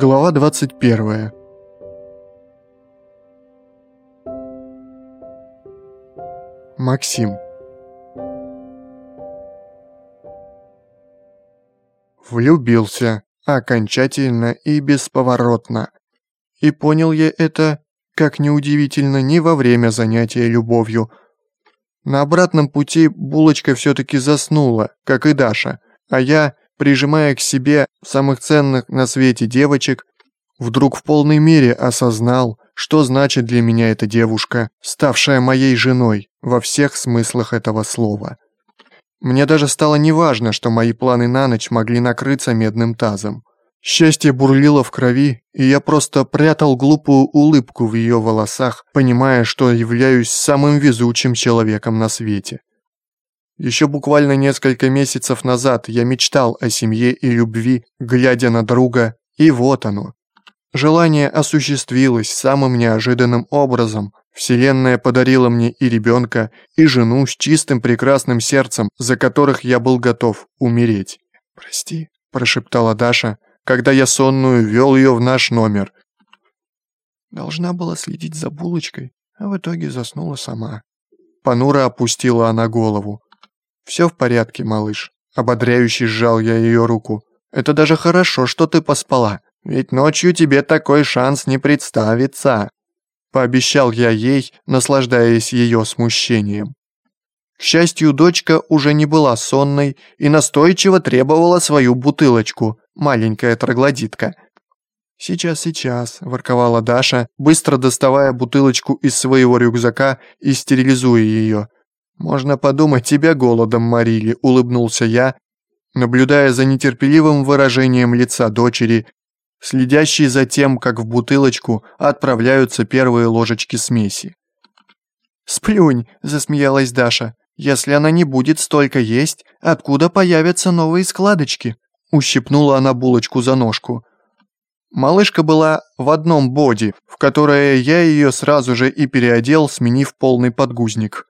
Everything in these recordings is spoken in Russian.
Глава 21 Максим Влюбился окончательно и бесповоротно. И понял я это, как неудивительно, не во время занятия любовью. На обратном пути булочка все-таки заснула, как и Даша, а я прижимая к себе самых ценных на свете девочек, вдруг в полной мере осознал, что значит для меня эта девушка, ставшая моей женой во всех смыслах этого слова. Мне даже стало неважно, что мои планы на ночь могли накрыться медным тазом. Счастье бурлило в крови, и я просто прятал глупую улыбку в ее волосах, понимая, что являюсь самым везучим человеком на свете. Еще буквально несколько месяцев назад я мечтал о семье и любви, глядя на друга, и вот оно. Желание осуществилось самым неожиданным образом. Вселенная подарила мне и ребенка, и жену с чистым прекрасным сердцем, за которых я был готов умереть. «Прости», – прошептала Даша, когда я сонную вел ее в наш номер. Должна была следить за булочкой, а в итоге заснула сама. Понуро опустила она голову. «Все в порядке, малыш», – ободряюще сжал я ее руку. «Это даже хорошо, что ты поспала, ведь ночью тебе такой шанс не представится», – пообещал я ей, наслаждаясь ее смущением. К счастью, дочка уже не была сонной и настойчиво требовала свою бутылочку, маленькая троглодитка. «Сейчас, сейчас», – ворковала Даша, быстро доставая бутылочку из своего рюкзака и стерилизуя ее. «Можно подумать, тебя голодом морили», — улыбнулся я, наблюдая за нетерпеливым выражением лица дочери, следящей за тем, как в бутылочку отправляются первые ложечки смеси. «Сплюнь», — засмеялась Даша. «Если она не будет столько есть, откуда появятся новые складочки?» Ущипнула она булочку за ножку. Малышка была в одном боди, в которое я ее сразу же и переодел, сменив полный подгузник.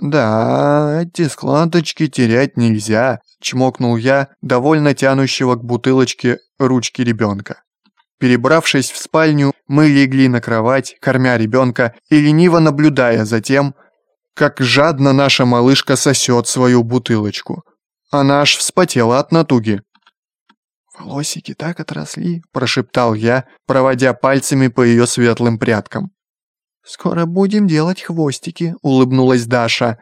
«Да, эти складочки терять нельзя», – чмокнул я, довольно тянущего к бутылочке ручки ребенка. Перебравшись в спальню, мы легли на кровать, кормя ребенка и лениво наблюдая за тем, как жадно наша малышка сосет свою бутылочку. Она аж вспотела от натуги. «Волосики так отросли», – прошептал я, проводя пальцами по ее светлым прядкам. «Скоро будем делать хвостики», — улыбнулась Даша.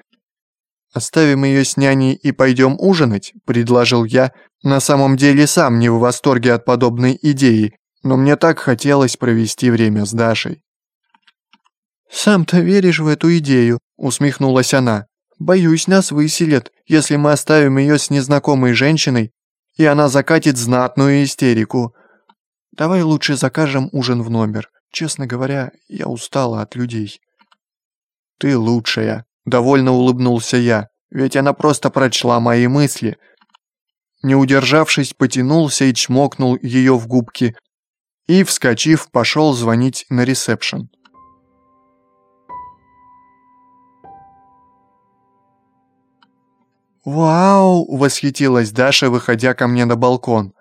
«Оставим ее с няней и пойдем ужинать», — предложил я, на самом деле сам не в восторге от подобной идеи, но мне так хотелось провести время с Дашей. «Сам-то веришь в эту идею?» — усмехнулась она. «Боюсь, нас выселят, если мы оставим ее с незнакомой женщиной, и она закатит знатную истерику. Давай лучше закажем ужин в номер. Честно говоря, я устала от людей. Ты лучшая, довольно улыбнулся я, ведь она просто прочла мои мысли. Не удержавшись, потянулся и чмокнул ее в губки. И, вскочив, пошел звонить на ресепшн. «Вау!» – восхитилась Даша, выходя ко мне на балкон.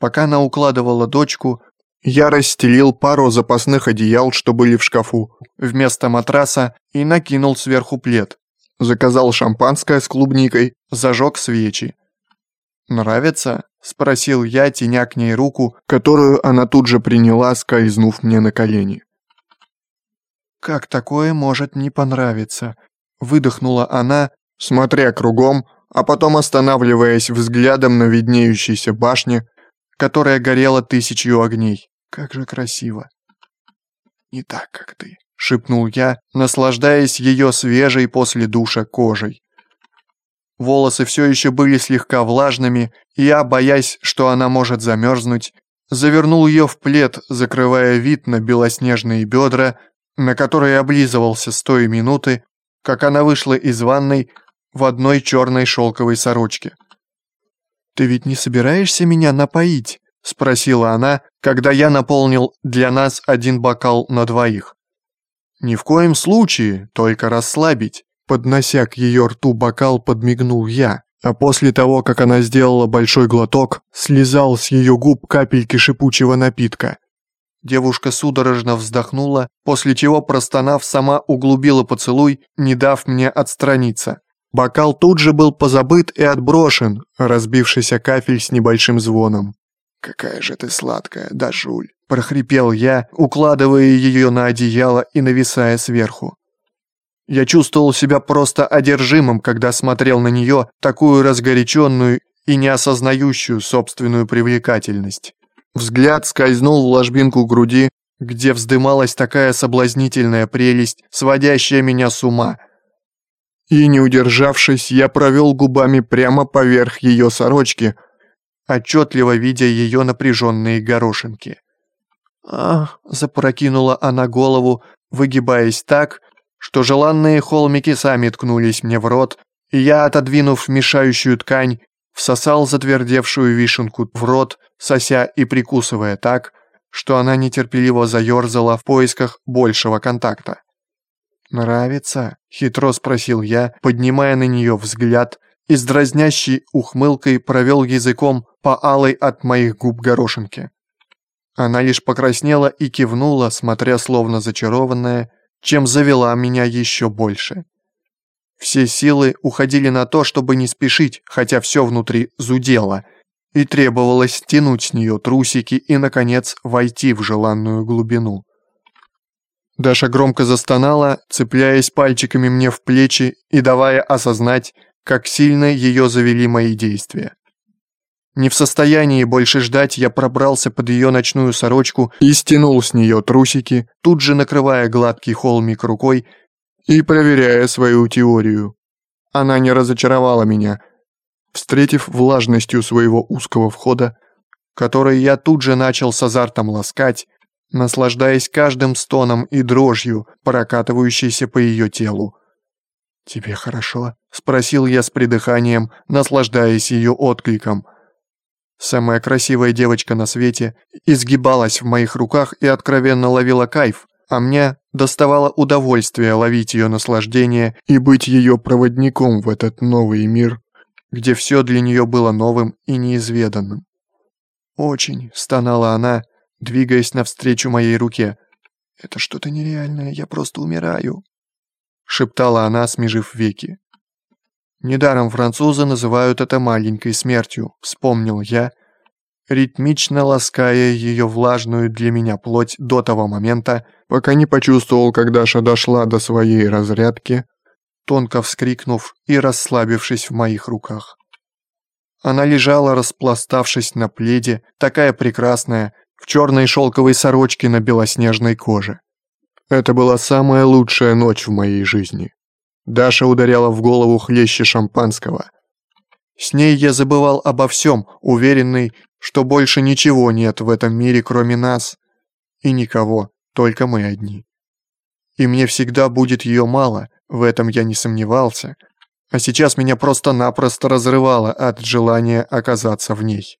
Пока она укладывала дочку, я расстелил пару запасных одеял, что были в шкафу, вместо матраса и накинул сверху плед. Заказал шампанское с клубникой, зажег свечи. «Нравится?» – спросил я, теня к ней руку, которую она тут же приняла, скользнув мне на колени. «Как такое может не понравиться?» – выдохнула она, смотря кругом, а потом останавливаясь взглядом на виднеющейся башне, которая горела тысячью огней. Как же красиво. Не так, как ты, шепнул я, наслаждаясь ее свежей после душа кожей. Волосы все еще были слегка влажными, и я, боясь, что она может замерзнуть, завернул ее в плед, закрывая вид на белоснежные бедра, на которые облизывался с той минуты, как она вышла из ванной в одной черной шелковой сорочке. «Ты ведь не собираешься меня напоить?» – спросила она, когда я наполнил для нас один бокал на двоих. «Ни в коем случае, только расслабить», – поднося к ее рту бокал, подмигнул я, а после того, как она сделала большой глоток, слезал с ее губ капельки шипучего напитка. Девушка судорожно вздохнула, после чего, простонав, сама углубила поцелуй, не дав мне отстраниться. Бокал тут же был позабыт и отброшен, разбившийся кафель с небольшим звоном. «Какая же ты сладкая, да, Жуль!» – прохрипел я, укладывая ее на одеяло и нависая сверху. Я чувствовал себя просто одержимым, когда смотрел на нее, такую разгоряченную и не осознающую собственную привлекательность. Взгляд скользнул в ложбинку груди, где вздымалась такая соблазнительная прелесть, сводящая меня с ума. И, не удержавшись, я провел губами прямо поверх ее сорочки, отчетливо видя ее напряженные горошинки. «Ах!» – запрокинула она голову, выгибаясь так, что желанные холмики сами ткнулись мне в рот, и я, отодвинув мешающую ткань, всосал затвердевшую вишенку в рот, сося и прикусывая так, что она нетерпеливо заерзала в поисках большего контакта. «Нравится?» – хитро спросил я, поднимая на нее взгляд и с дразнящей ухмылкой провел языком по алой от моих губ горошинке. Она лишь покраснела и кивнула, смотря словно зачарованная, чем завела меня еще больше. Все силы уходили на то, чтобы не спешить, хотя все внутри зудело, и требовалось стянуть с нее трусики и, наконец, войти в желанную глубину. Даша громко застонала, цепляясь пальчиками мне в плечи и давая осознать, как сильно ее завели мои действия. Не в состоянии больше ждать, я пробрался под ее ночную сорочку и стянул с нее трусики, тут же накрывая гладкий холмик рукой и проверяя свою теорию. Она не разочаровала меня, встретив влажностью своего узкого входа, который я тут же начал с азартом ласкать, наслаждаясь каждым стоном и дрожью, прокатывающейся по ее телу. «Тебе хорошо?» – спросил я с придыханием, наслаждаясь ее откликом – Самая красивая девочка на свете изгибалась в моих руках и откровенно ловила кайф, а мне доставало удовольствие ловить ее наслаждение и быть ее проводником в этот новый мир, где все для нее было новым и неизведанным. «Очень», — стонала она, двигаясь навстречу моей руке. «Это что-то нереальное, я просто умираю», — шептала она, смежив веки. Недаром французы называют это маленькой смертью, вспомнил я, ритмично лаская ее влажную для меня плоть до того момента, пока не почувствовал, когда Даша дошла до своей разрядки, тонко вскрикнув и расслабившись в моих руках. Она лежала, распластавшись на пледе, такая прекрасная, в черной шелковой сорочке на белоснежной коже. Это была самая лучшая ночь в моей жизни. Даша ударяла в голову хлеще шампанского. С ней я забывал обо всем, уверенный, что больше ничего нет в этом мире, кроме нас. И никого, только мы одни. И мне всегда будет ее мало, в этом я не сомневался. А сейчас меня просто-напросто разрывало от желания оказаться в ней.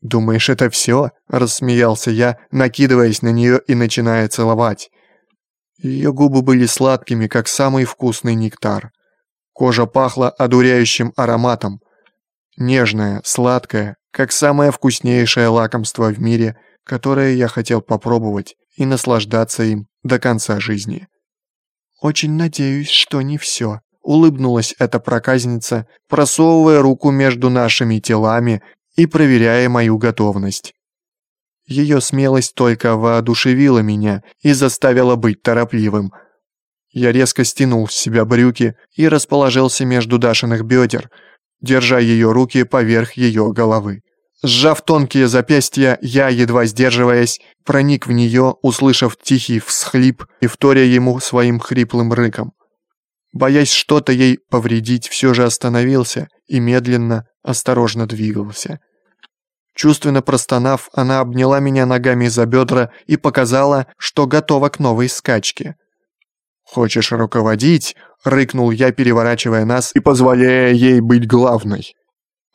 «Думаешь, это все?» – рассмеялся я, накидываясь на нее и начиная целовать. Ее губы были сладкими, как самый вкусный нектар. Кожа пахла одуряющим ароматом. Нежная, сладкая, как самое вкуснейшее лакомство в мире, которое я хотел попробовать и наслаждаться им до конца жизни. «Очень надеюсь, что не все», — улыбнулась эта проказница, просовывая руку между нашими телами и проверяя мою готовность. Ее смелость только воодушевила меня и заставила быть торопливым. Я резко стянул с себя брюки и расположился между Дашиных бедер, держа ее руки поверх ее головы. Сжав тонкие запястья, я, едва сдерживаясь, проник в нее, услышав тихий всхлип и вторя ему своим хриплым рыком. Боясь что-то ей повредить, все же остановился и медленно, осторожно двигался. Чувственно простонав, она обняла меня ногами за бедра и показала, что готова к новой скачке. «Хочешь руководить?» — рыкнул я, переворачивая нас и позволяя ей быть главной.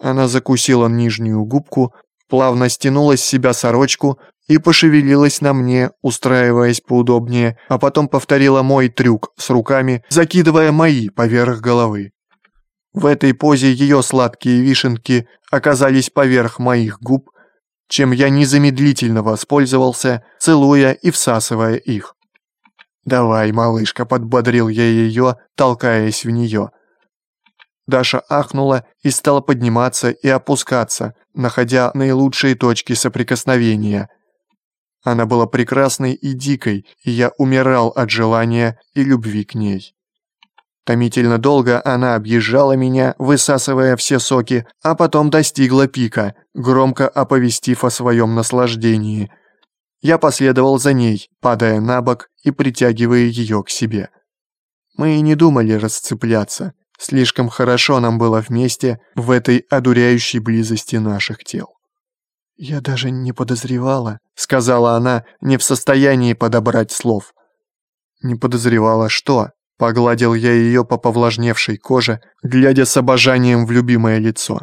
Она закусила нижнюю губку, плавно стянула с себя сорочку и пошевелилась на мне, устраиваясь поудобнее, а потом повторила мой трюк с руками, закидывая мои поверх головы. В этой позе ее сладкие вишенки оказались поверх моих губ, чем я незамедлительно воспользовался, целуя и всасывая их. «Давай, малышка», — подбодрил я ее, толкаясь в нее. Даша ахнула и стала подниматься и опускаться, находя наилучшие точки соприкосновения. Она была прекрасной и дикой, и я умирал от желания и любви к ней. Томительно долго она объезжала меня, высасывая все соки, а потом достигла пика, громко оповестив о своем наслаждении. Я последовал за ней, падая на бок и притягивая ее к себе. Мы и не думали расцепляться. Слишком хорошо нам было вместе в этой одуряющей близости наших тел. «Я даже не подозревала», — сказала она, не в состоянии подобрать слов. «Не подозревала что?» Погладил я ее по повлажневшей коже, глядя с обожанием в любимое лицо.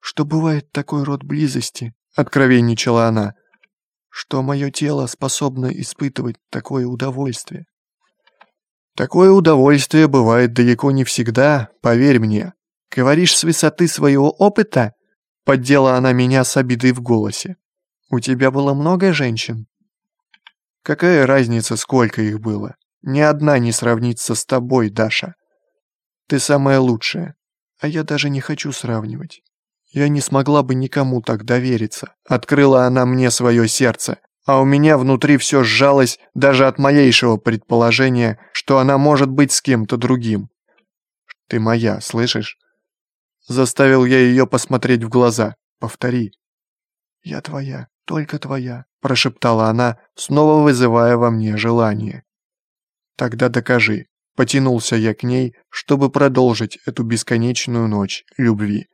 «Что бывает такой род близости?» — откровенничала она. «Что мое тело способно испытывать такое удовольствие?» «Такое удовольствие бывает далеко не всегда, поверь мне. Говоришь с высоты своего опыта?» Поддела она меня с обидой в голосе. «У тебя было много женщин?» «Какая разница, сколько их было? Ни одна не сравнится с тобой, Даша. Ты самая лучшая, а я даже не хочу сравнивать. Я не смогла бы никому так довериться. Открыла она мне свое сердце, а у меня внутри все сжалось даже от малейшего предположения, что она может быть с кем-то другим. Ты моя, слышишь? Заставил я ее посмотреть в глаза. Повтори. «Я твоя, только твоя», – прошептала она, снова вызывая во мне желание. Тогда докажи. Потянулся я к ней, чтобы продолжить эту бесконечную ночь любви.